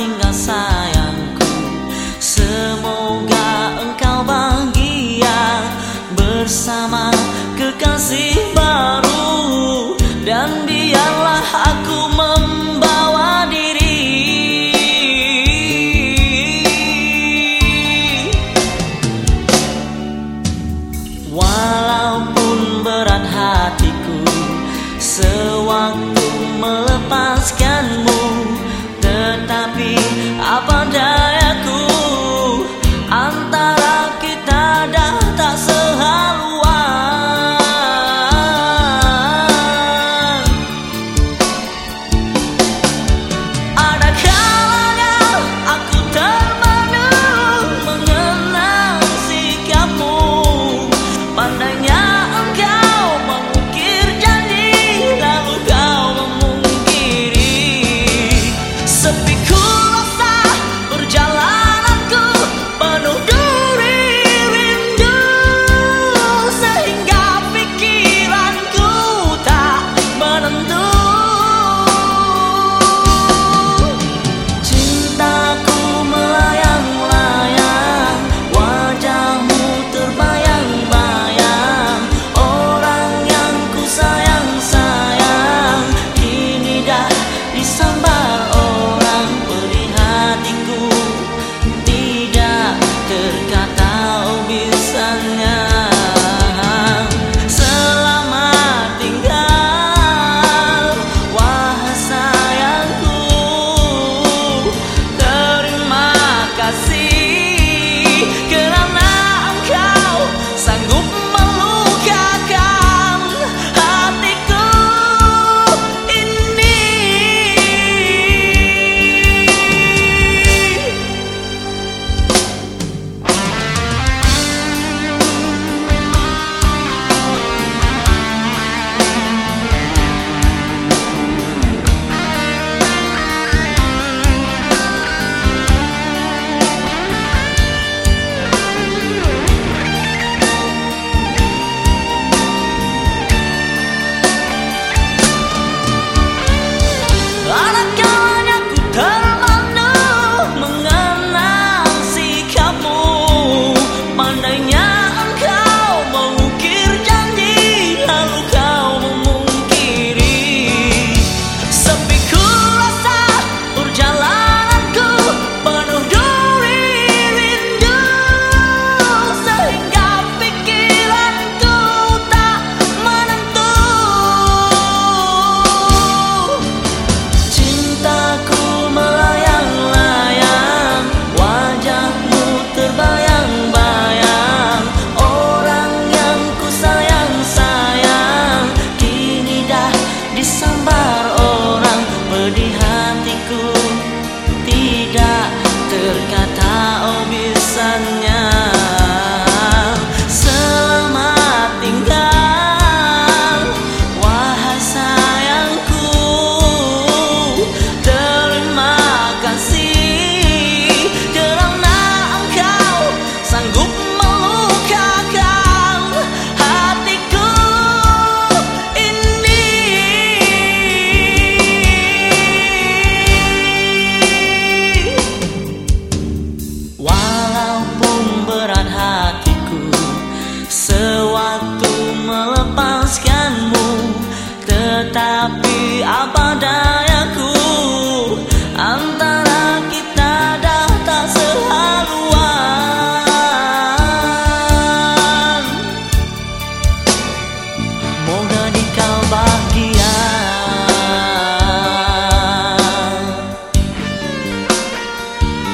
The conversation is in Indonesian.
hingga sayangku. Semoga engkau bahagia Bersama kekasih baru. Dan biarlah aku membawa diri. Walaupun berat hatiku Sewaktu melepaskan somebody berkata